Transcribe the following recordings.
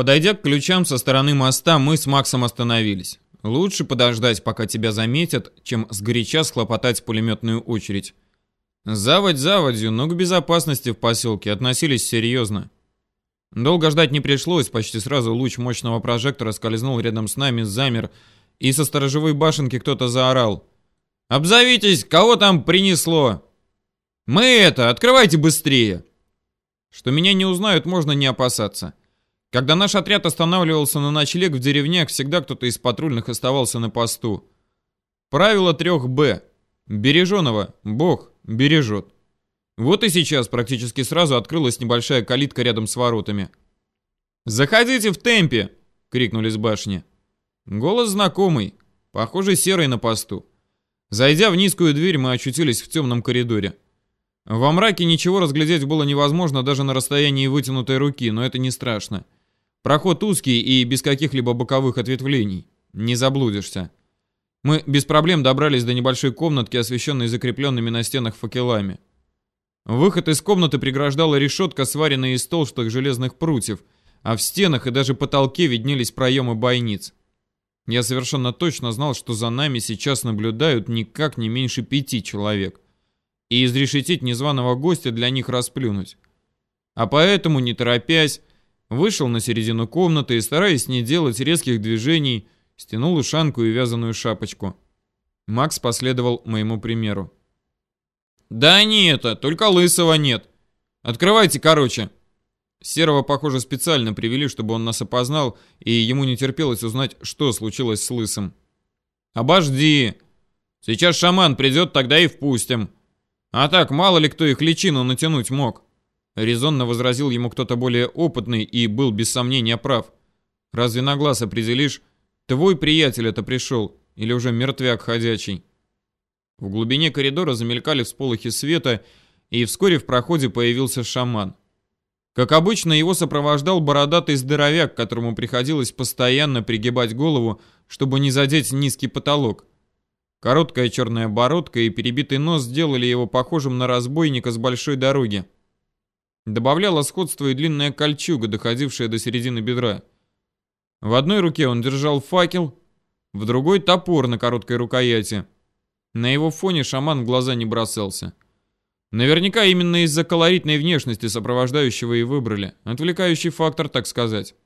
Подойдя к ключам со стороны моста, мы с Максом остановились. Лучше подождать, пока тебя заметят, чем сгоряча схлопотать пулеметную очередь. Заводь заводью, но к безопасности в поселке относились серьезно. Долго ждать не пришлось, почти сразу луч мощного прожектора скользнул рядом с нами, замер, и со сторожевой башенки кто-то заорал. «Обзовитесь, кого там принесло?» «Мы это, открывайте быстрее!» Что меня не узнают, можно не опасаться. Когда наш отряд останавливался на ночлег в деревнях, всегда кто-то из патрульных оставался на посту. Правило 3Б. Береженого Бог бережет. Вот и сейчас практически сразу открылась небольшая калитка рядом с воротами. «Заходите в темпе!» — крикнули с башни. Голос знакомый, похоже, серый на посту. Зайдя в низкую дверь, мы очутились в темном коридоре. Во мраке ничего разглядеть было невозможно даже на расстоянии вытянутой руки, но это не страшно. Проход узкий и без каких-либо боковых ответвлений. Не заблудишься. Мы без проблем добрались до небольшой комнатки, освещенной закрепленными на стенах факелами. Выход из комнаты преграждала решетка, сваренная из толстых железных прутьев, а в стенах и даже потолке виднелись проемы бойниц. Я совершенно точно знал, что за нами сейчас наблюдают никак не меньше пяти человек. И изрешетить незваного гостя для них расплюнуть. А поэтому, не торопясь, Вышел на середину комнаты и, стараясь не делать резких движений, стянул ушанку и вязаную шапочку. Макс последовал моему примеру. «Да не это, только лысого нет. Открывайте, короче». Серого, похоже, специально привели, чтобы он нас опознал, и ему не терпелось узнать, что случилось с лысым. «Обожди. Сейчас шаман придет, тогда и впустим. А так, мало ли кто их личину натянуть мог». Резонно возразил ему кто-то более опытный и был без сомнения прав. Разве на глаз определишь, твой приятель это пришел или уже мертвяк ходячий? В глубине коридора замелькали всполохи света, и вскоре в проходе появился шаман. Как обычно, его сопровождал бородатый здоровяк, которому приходилось постоянно пригибать голову, чтобы не задеть низкий потолок. Короткая черная бородка и перебитый нос сделали его похожим на разбойника с большой дороги. Добавляла сходство и длинная кольчуга, доходившая до середины бедра. В одной руке он держал факел, в другой топор на короткой рукояти. На его фоне шаман в глаза не бросался. Наверняка именно из-за колоритной внешности сопровождающего и выбрали. Отвлекающий фактор, так сказать.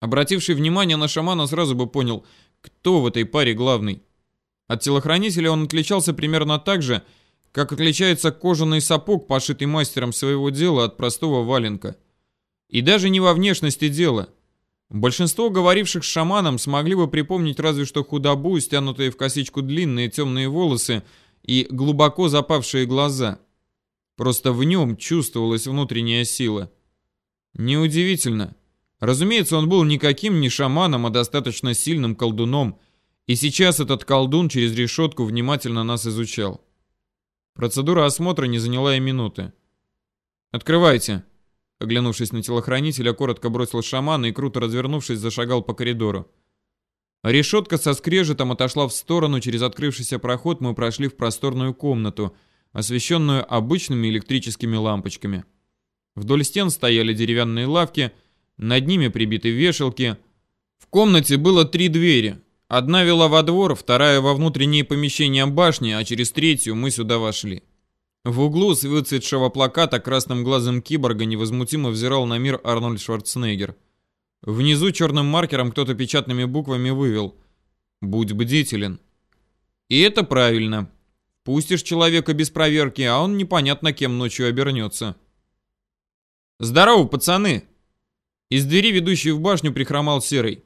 Обративший внимание на шамана сразу бы понял, кто в этой паре главный. От телохранителя он отличался примерно так же, как отличается кожаный сапог, пошитый мастером своего дела, от простого валенка. И даже не во внешности дела. Большинство говоривших с шаманом смогли бы припомнить разве что худобу, стянутые в косичку длинные темные волосы и глубоко запавшие глаза. Просто в нем чувствовалась внутренняя сила. Неудивительно. Разумеется, он был никаким не шаманом, а достаточно сильным колдуном, и сейчас этот колдун через решетку внимательно нас изучал. Процедура осмотра не заняла и минуты. «Открывайте!» Оглянувшись на телохранителя, коротко бросил шаман и, круто развернувшись, зашагал по коридору. Решетка со скрежетом отошла в сторону, через открывшийся проход мы прошли в просторную комнату, освещенную обычными электрическими лампочками. Вдоль стен стояли деревянные лавки, над ними прибиты вешалки. В комнате было три двери, Одна вела во двор, вторая во внутренние помещения башни, а через третью мы сюда вошли. В углу с выцветшего плаката красным глазом киборга невозмутимо взирал на мир Арнольд Шварценеггер. Внизу черным маркером кто-то печатными буквами вывел «Будь бдителен». И это правильно. Пустишь человека без проверки, а он непонятно кем ночью обернется. «Здорово, пацаны!» Из двери, ведущей в башню, прихромал Серый.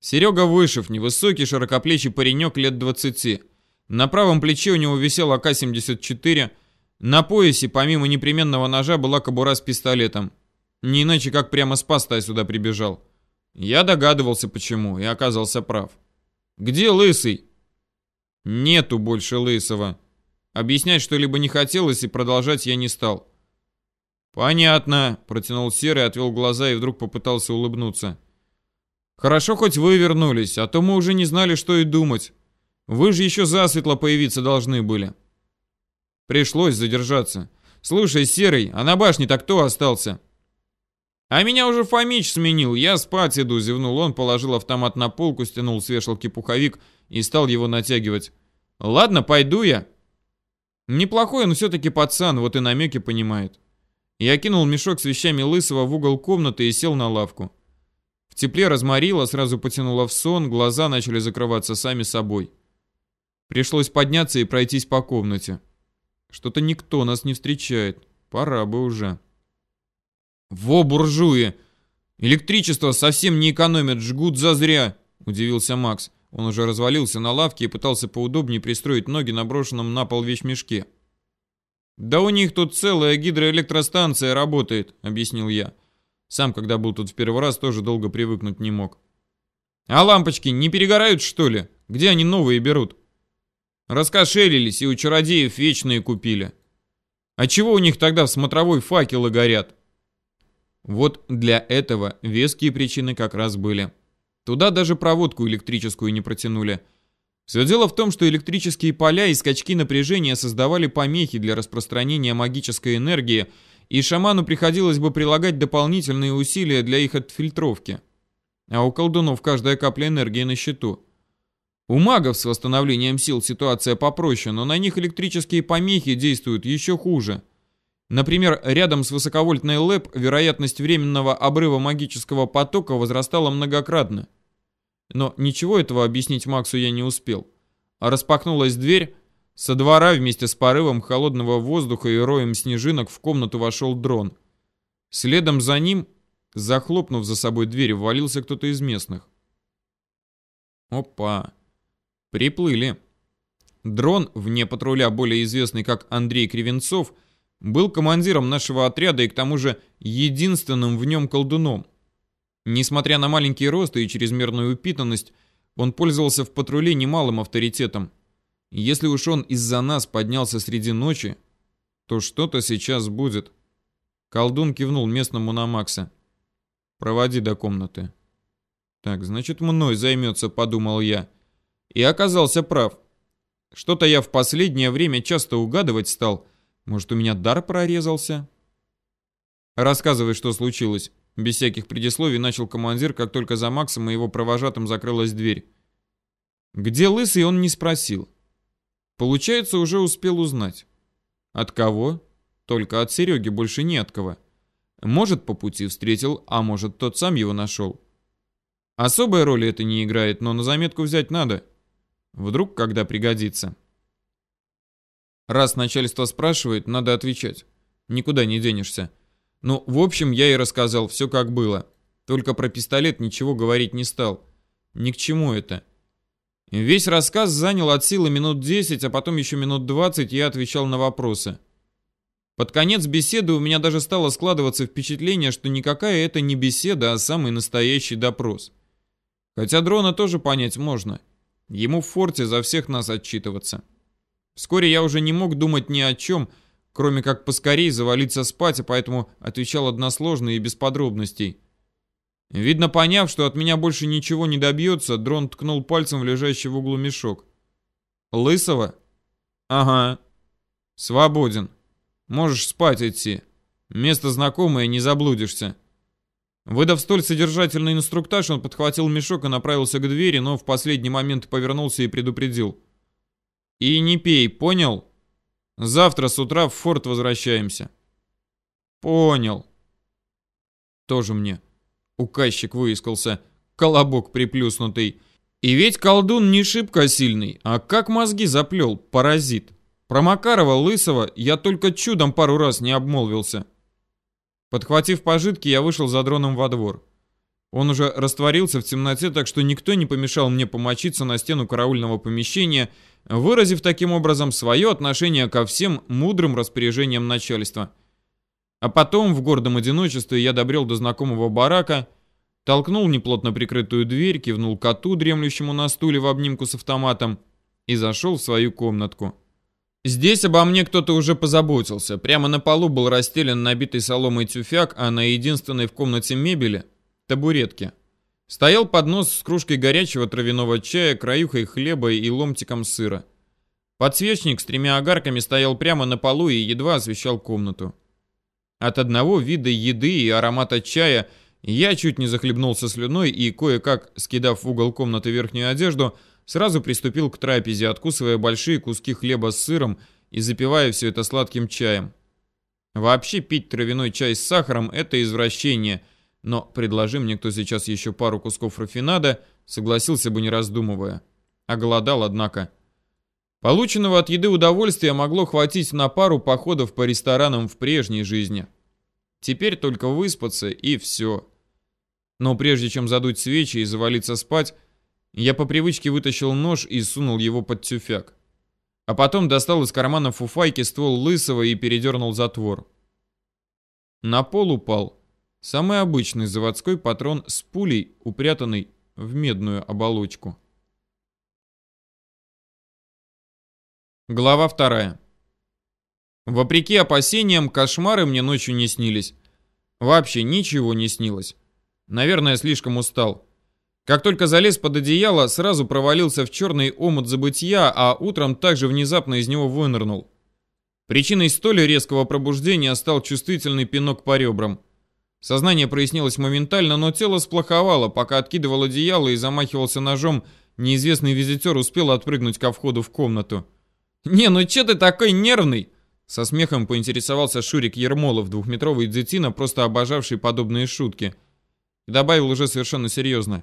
Серега Вышев, невысокий, широкоплечий паренек лет 20. На правом плече у него висел АК-74. На поясе, помимо непременного ножа, была кобура с пистолетом. Не иначе, как прямо с пастой сюда прибежал. Я догадывался, почему, и оказался прав. «Где Лысый?» «Нету больше Лысого». Объяснять что-либо не хотелось, и продолжать я не стал. «Понятно», — протянул Серый, отвел глаза и вдруг попытался улыбнуться. Хорошо, хоть вы вернулись, а то мы уже не знали, что и думать. Вы же еще засветло появиться должны были. Пришлось задержаться. Слушай, Серый, а на башне-то кто остался? «А меня уже Фомич сменил, я спать иду», — зевнул он, положил автомат на полку, стянул с вешалки пуховик и стал его натягивать. «Ладно, пойду я». Неплохой он все-таки пацан, вот и намеки понимает. Я кинул мешок с вещами Лысого в угол комнаты и сел на лавку. Тепле разморило, сразу потянуло в сон, глаза начали закрываться сами собой. Пришлось подняться и пройтись по комнате. Что-то никто нас не встречает. Пора бы уже. «Во, буржуи! Электричество совсем не экономят, жгут зазря!» Удивился Макс. Он уже развалился на лавке и пытался поудобнее пристроить ноги на брошенном на пол вещмешке. «Да у них тут целая гидроэлектростанция работает», — объяснил я. Сам, когда был тут в первый раз, тоже долго привыкнуть не мог. «А лампочки не перегорают, что ли? Где они новые берут?» Раскошелились и у чародеев вечные купили. А чего у них тогда в смотровой факелы горят? Вот для этого веские причины как раз были. Туда даже проводку электрическую не протянули. Все дело в том, что электрические поля и скачки напряжения создавали помехи для распространения магической энергии, и шаману приходилось бы прилагать дополнительные усилия для их отфильтровки. А у колдунов каждая капля энергии на счету. У магов с восстановлением сил ситуация попроще, но на них электрические помехи действуют еще хуже. Например, рядом с высоковольтной ЛЭП вероятность временного обрыва магического потока возрастала многократно. Но ничего этого объяснить Максу я не успел. Распахнулась дверь, со двора вместе с порывом холодного воздуха и роем снежинок в комнату вошел дрон. Следом за ним, захлопнув за собой дверь, ввалился кто-то из местных. Опа! Приплыли. Дрон, вне патруля более известный как Андрей Кривенцов, был командиром нашего отряда и к тому же единственным в нем колдуном. Несмотря на маленький рост и чрезмерную упитанность, он пользовался в патруле немалым авторитетом. Если уж он из-за нас поднялся среди ночи, то что-то сейчас будет. Колдун кивнул местному на Макса. «Проводи до комнаты». «Так, значит, мной займется», — подумал я. И оказался прав. Что-то я в последнее время часто угадывать стал. Может, у меня дар прорезался? Рассказывай, что случилось. Без всяких предисловий начал командир, как только за Максом и его провожатым закрылась дверь. Где лысый, он не спросил. Получается, уже успел узнать. От кого? Только от Сереги, больше не от кого. Может, по пути встретил, а может, тот сам его нашел. Особой роли это не играет, но на заметку взять надо. Вдруг, когда пригодится. Раз начальство спрашивает, надо отвечать. Никуда не денешься. Ну, в общем, я и рассказал все как было. Только про пистолет ничего говорить не стал. Ни к чему это. Весь рассказ занял от силы минут 10, а потом еще минут 20 я отвечал на вопросы. Под конец беседы у меня даже стало складываться впечатление, что никакая это не беседа, а самый настоящий допрос. Хотя дрона тоже понять можно. Ему в форте за всех нас отчитываться. Вскоре я уже не мог думать ни о чем, кроме как поскорей завалиться спать, а поэтому отвечал односложно и без подробностей. Видно, поняв, что от меня больше ничего не добьется, дрон ткнул пальцем в лежащий в углу мешок. «Лысого?» «Ага. Свободен. Можешь спать идти. Место знакомое, не заблудишься». Выдав столь содержательный инструктаж, он подхватил мешок и направился к двери, но в последний момент повернулся и предупредил. «И не пей, понял? Завтра с утра в форт возвращаемся». «Понял». «Тоже мне». Указчик выискался, колобок приплюснутый. И ведь колдун не шибко сильный, а как мозги заплел, паразит. Про Макарова, Лысого я только чудом пару раз не обмолвился. Подхватив пожитки, я вышел за дроном во двор. Он уже растворился в темноте, так что никто не помешал мне помочиться на стену караульного помещения, выразив таким образом свое отношение ко всем мудрым распоряжениям начальства. А потом, в гордом одиночестве, я добрел до знакомого барака, толкнул неплотно прикрытую дверь, кивнул коту, дремлющему на стуле в обнимку с автоматом, и зашел в свою комнатку. Здесь обо мне кто-то уже позаботился. Прямо на полу был расстелен набитый соломой тюфяк, а на единственной в комнате мебели – табуретке. Стоял поднос с кружкой горячего травяного чая, краюхой хлеба и ломтиком сыра. Подсвечник с тремя огарками стоял прямо на полу и едва освещал комнату. От одного вида еды и аромата чая я чуть не захлебнулся слюной и, кое-как скидав в угол комнаты верхнюю одежду, сразу приступил к трапезе, откусывая большие куски хлеба с сыром и запивая все это сладким чаем. Вообще пить травяной чай с сахаром – это извращение, но предложи мне кто сейчас еще пару кусков рафинада, согласился бы не раздумывая. Оголодал, однако. Полученного от еды удовольствия могло хватить на пару походов по ресторанам в прежней жизни. Теперь только выспаться и все. Но прежде чем задуть свечи и завалиться спать, я по привычке вытащил нож и сунул его под тюфяк. А потом достал из кармана фуфайки ствол лысого и передернул затвор. На пол упал самый обычный заводской патрон с пулей, упрятанный в медную оболочку. Глава вторая. Вопреки опасениям, кошмары мне ночью не снились. Вообще ничего не снилось. Наверное, слишком устал. Как только залез под одеяло, сразу провалился в черный омут забытия, а утром также внезапно из него вынырнул. Причиной столь резкого пробуждения стал чувствительный пинок по ребрам. Сознание прояснилось моментально, но тело сплоховало, пока откидывал одеяло и замахивался ножом, неизвестный визитер успел отпрыгнуть ко входу в комнату. «Не, ну че ты такой нервный?» Со смехом поинтересовался Шурик Ермолов, двухметровый детина, просто обожавший подобные шутки. И добавил уже совершенно серьезно.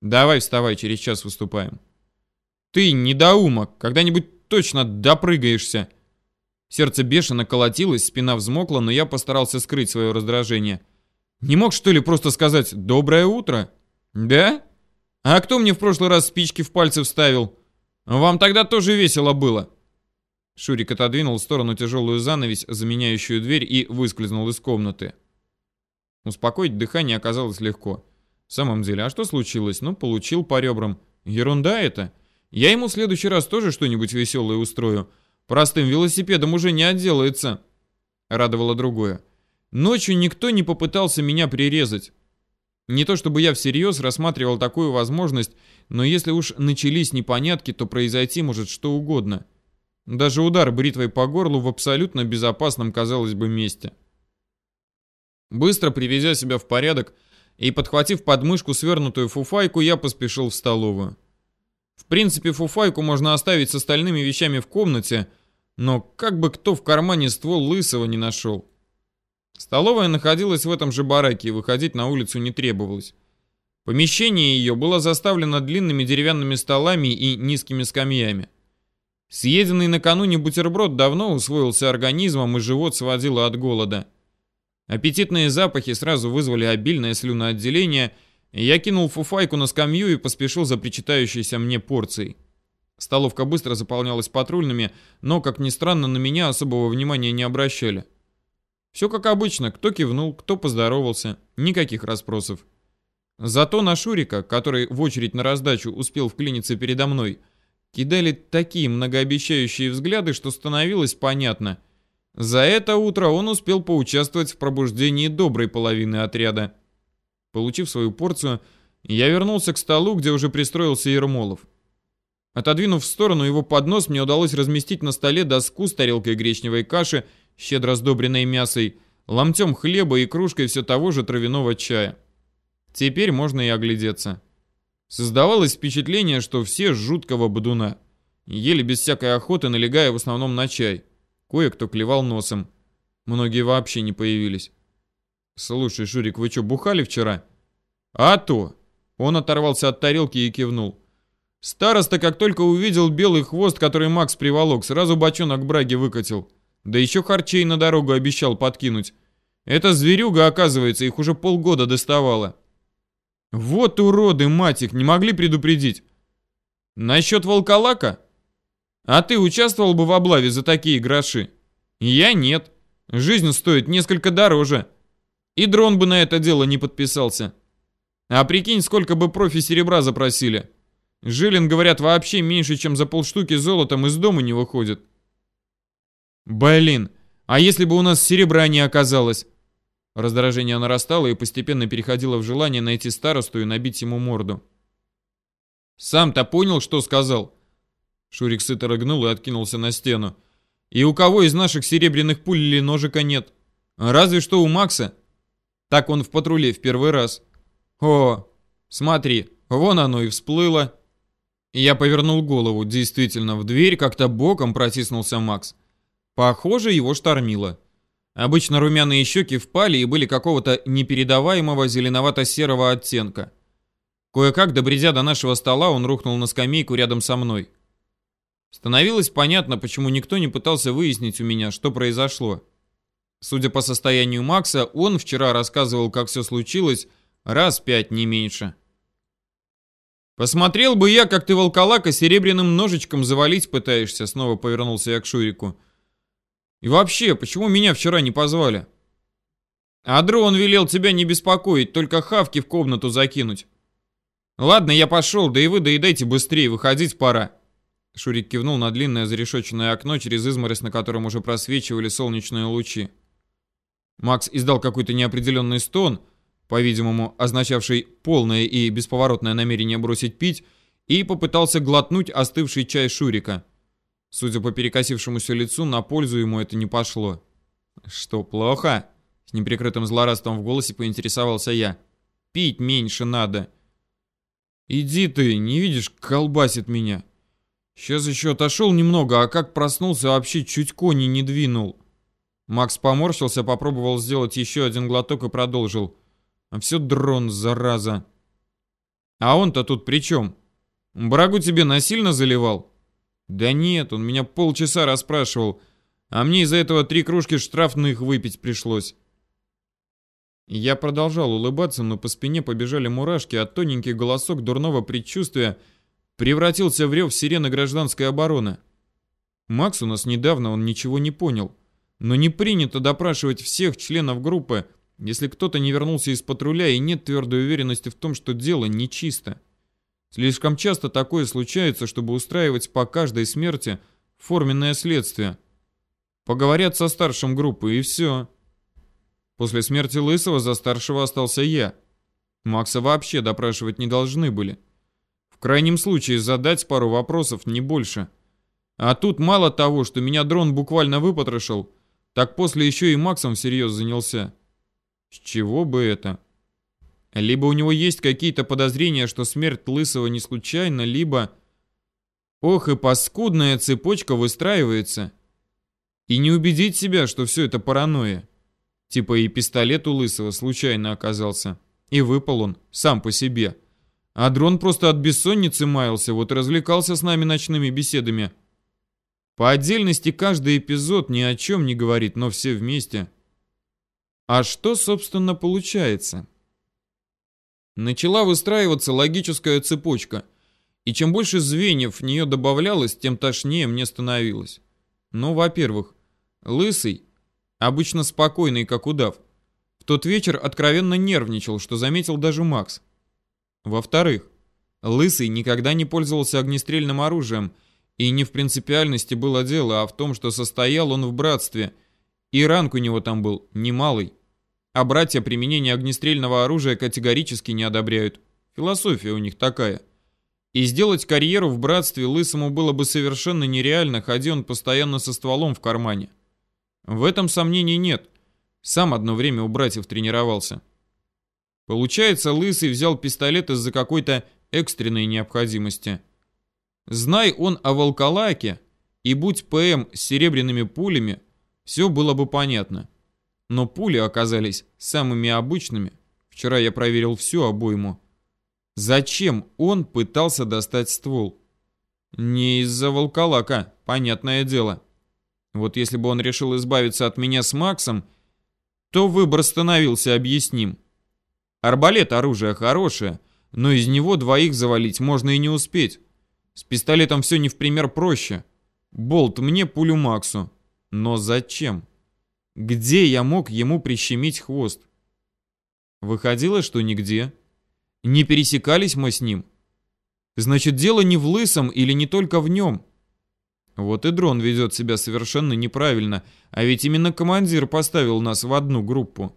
Давай вставай, через час выступаем. Ты, недоумок, когда-нибудь точно допрыгаешься. Сердце бешено колотилось, спина взмокла, но я постарался скрыть свое раздражение. Не мог, что ли, просто сказать «доброе утро»? Да? А кто мне в прошлый раз спички в пальцы вставил? Вам тогда тоже весело было. Шурик отодвинул в сторону тяжелую занавесь, заменяющую дверь, и выскользнул из комнаты. Успокоить дыхание оказалось легко. В самом деле, а что случилось? Ну, получил по ребрам. Ерунда это. Я ему в следующий раз тоже что-нибудь веселое устрою. Простым велосипедом уже не отделается. Радовало другое. Ночью никто не попытался меня прирезать. Не то чтобы я всерьез рассматривал такую возможность, но если уж начались непонятки, то произойти может что угодно. Даже удар бритвой по горлу в абсолютно безопасном, казалось бы, месте. Быстро привезя себя в порядок, и, подхватив подмышку свернутую фуфайку, я поспешил в столовую. В принципе, фуфайку можно оставить с остальными вещами в комнате, но как бы кто в кармане ствол лысого не нашел. Столовая находилась в этом же бараке, и выходить на улицу не требовалось. Помещение ее было заставлено длинными деревянными столами и низкими скамьями. Съеденный накануне бутерброд давно усвоился организмом, и живот сводило от голода. Аппетитные запахи сразу вызвали обильное слюноотделение, и я кинул фуфайку на скамью и поспешил за причитающейся мне порцией. Столовка быстро заполнялась патрульными, но, как ни странно, на меня особого внимания не обращали. Все как обычно, кто кивнул, кто поздоровался, никаких расспросов. Зато на Шурика, который в очередь на раздачу успел вклиниться передо мной, кидали такие многообещающие взгляды, что становилось понятно – за это утро он успел поучаствовать в пробуждении доброй половины отряда. Получив свою порцию, я вернулся к столу, где уже пристроился Ермолов. Отодвинув в сторону его поднос, мне удалось разместить на столе доску с тарелкой гречневой каши, щедро сдобренной мясой, ломтем хлеба и кружкой все того же травяного чая. Теперь можно и оглядеться. Создавалось впечатление, что все жуткого бодуна. Ели без всякой охоты, налегая в основном на чай. Кое-кто клевал носом. Многие вообще не появились. «Слушай, Шурик, вы что, бухали вчера?» «А то!» Он оторвался от тарелки и кивнул. Староста, как только увидел белый хвост, который Макс приволок, сразу бочонок браги выкатил. Да еще харчей на дорогу обещал подкинуть. Эта зверюга, оказывается, их уже полгода доставала. Вот уроды, мать их, не могли предупредить. Насчет волколака? А ты участвовал бы в облаве за такие гроши? Я нет. Жизнь стоит несколько дороже. И дрон бы на это дело не подписался. А прикинь, сколько бы профи серебра запросили. Жилин, говорят, вообще меньше, чем за полштуки золотом из дома не выходит. Блин, а если бы у нас серебра не оказалось? Раздражение нарастало и постепенно переходило в желание найти старосту и набить ему морду. Сам-то понял, что сказал? Шурик сыто рыгнул и откинулся на стену. «И у кого из наших серебряных пуль или ножика нет? Разве что у Макса. Так он в патруле в первый раз. О, смотри, вон оно и всплыло. Я повернул голову. Действительно, в дверь как-то боком протиснулся Макс. Похоже, его штормило. Обычно румяные щеки впали и были какого-то непередаваемого зеленовато-серого оттенка. Кое-как, добредя до нашего стола, он рухнул на скамейку рядом со мной. Становилось понятно, почему никто не пытался выяснить у меня, что произошло. Судя по состоянию Макса, он вчера рассказывал, как все случилось, раз пять, не меньше. «Посмотрел бы я, как ты волколака серебряным ножичком завалить пытаешься», снова повернулся я к Шурику. «И вообще, почему меня вчера не позвали?» «Адрон велел тебя не беспокоить, только хавки в комнату закинуть». «Ладно, я пошел, да и вы доедайте быстрее, выходить пора». Шурик кивнул на длинное зарешоченное окно, через изморозь на котором уже просвечивали солнечные лучи. Макс издал какой-то неопределенный стон, по-видимому, означавший полное и бесповоротное намерение бросить пить, и попытался глотнуть остывший чай Шурика. Судя по перекосившемуся лицу, на пользу ему это не пошло. «Что, плохо?» С неприкрытым злорадством в голосе поинтересовался я. «Пить меньше надо». «Иди ты, не видишь, колбасит меня. Сейчас еще отошел немного, а как проснулся, вообще чуть кони не двинул». Макс поморщился, попробовал сделать еще один глоток и продолжил. А все дрон, зараза. А он-то тут при чем? Брагу тебе насильно заливал? Да нет, он меня полчаса расспрашивал, а мне из-за этого три кружки штрафных выпить пришлось. Я продолжал улыбаться, но по спине побежали мурашки, а тоненький голосок дурного предчувствия превратился в рев сирены гражданской обороны. Макс у нас недавно, он ничего не понял. Но не принято допрашивать всех членов группы, если кто-то не вернулся из патруля и нет твердой уверенности в том, что дело нечисто. Слишком часто такое случается, чтобы устраивать по каждой смерти форменное следствие. Поговорят со старшим группы и все. После смерти Лысого за старшего остался я. Макса вообще допрашивать не должны были. В крайнем случае задать пару вопросов, не больше. А тут мало того, что меня дрон буквально выпотрошил, так после еще и Максом всерьез занялся. С чего бы это? Либо у него есть какие-то подозрения, что смерть Лысого не случайна, либо... Ох, и паскудная цепочка выстраивается. И не убедить себя, что все это паранойя. Типа и пистолет у Лысого случайно оказался. И выпал он, сам по себе. А дрон просто от бессонницы маялся, вот и развлекался с нами ночными беседами. По отдельности каждый эпизод ни о чем не говорит, но все вместе. А что, собственно, получается? Начала выстраиваться логическая цепочка, и чем больше звеньев в нее добавлялось, тем тошнее мне становилось. Ну, во-первых, Лысый, обычно спокойный, как удав, в тот вечер откровенно нервничал, что заметил даже Макс. Во-вторых, Лысый никогда не пользовался огнестрельным оружием – и не в принципиальности было дело, а в том, что состоял он в братстве, и ранг у него там был немалый. А братья применение огнестрельного оружия категорически не одобряют. Философия у них такая. И сделать карьеру в братстве Лысому было бы совершенно нереально, ходи он постоянно со стволом в кармане. В этом сомнений нет. Сам одно время у братьев тренировался. Получается, Лысый взял пистолет из-за какой-то экстренной необходимости – Знай он о волколаке, и будь ПМ с серебряными пулями, все было бы понятно. Но пули оказались самыми обычными. Вчера я проверил всю обойму. Зачем он пытался достать ствол? Не из-за волколака, понятное дело. Вот если бы он решил избавиться от меня с Максом, то выбор становился объясним. Арбалет оружие хорошее, но из него двоих завалить можно и не успеть. С пистолетом все не в пример проще. Болт мне, пулю Максу. Но зачем? Где я мог ему прищемить хвост? Выходило, что нигде. Не пересекались мы с ним. Значит, дело не в лысом или не только в нем. Вот и дрон ведет себя совершенно неправильно, а ведь именно командир поставил нас в одну группу.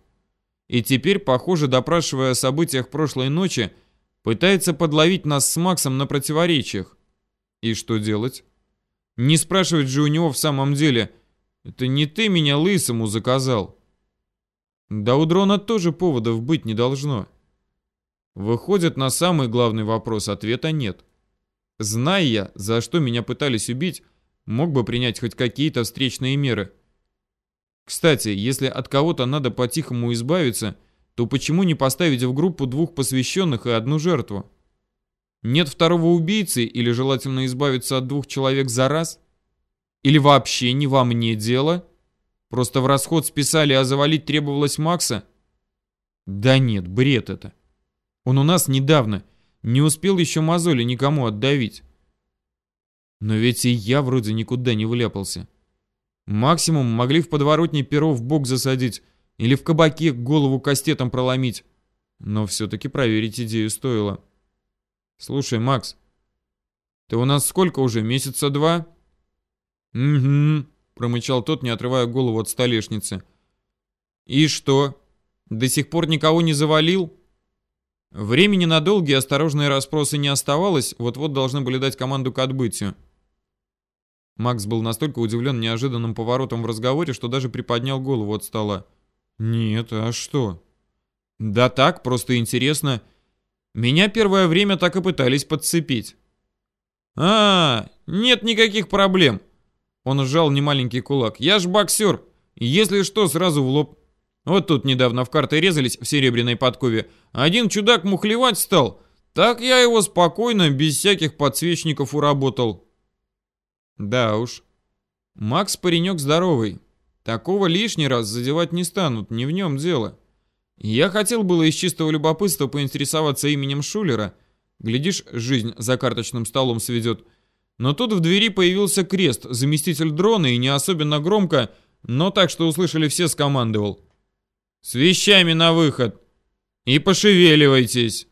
И теперь, похоже, допрашивая о событиях прошлой ночи, пытается подловить нас с Максом на противоречиях. И что делать? Не спрашивать же у него в самом деле, это не ты меня лысому заказал. Да у дрона тоже поводов быть не должно. Выходит, на самый главный вопрос ответа нет. Зная я, за что меня пытались убить, мог бы принять хоть какие-то встречные меры. Кстати, если от кого-то надо по-тихому избавиться, то почему не поставить в группу двух посвященных и одну жертву? Нет второго убийцы или желательно избавиться от двух человек за раз? Или вообще не во мне дело? Просто в расход списали, а завалить требовалось Макса? Да нет, бред это. Он у нас недавно. Не успел еще мозоли никому отдавить. Но ведь и я вроде никуда не вляпался. Максимум могли в подворотне перо в бок засадить или в кабаке голову кастетом проломить. Но все-таки проверить идею стоило. Слушай, Макс, ты у нас сколько уже, месяца два? Угу, промычал тот, не отрывая голову от столешницы. И что, до сих пор никого не завалил? Времени на долгие осторожные расспросы не оставалось, вот-вот должны были дать команду к отбытию. Макс был настолько удивлен неожиданным поворотом в разговоре, что даже приподнял голову от стола. «Нет, а что?» «Да так, просто интересно. Меня первое время так и пытались подцепить». «А, нет никаких проблем». Он сжал немаленький кулак. «Я ж боксер. Если что, сразу в лоб. Вот тут недавно в карты резались в серебряной подкове. Один чудак мухлевать стал. Так я его спокойно, без всяких подсвечников уработал». Да уж. Макс паренек здоровый. Такого лишний раз задевать не станут, не в нем дело. Я хотел было из чистого любопытства поинтересоваться именем Шулера. Глядишь, жизнь за карточным столом сведет. Но тут в двери появился крест, заместитель дрона, и не особенно громко, но так, что услышали все, скомандовал. «С вещами на выход! И пошевеливайтесь!»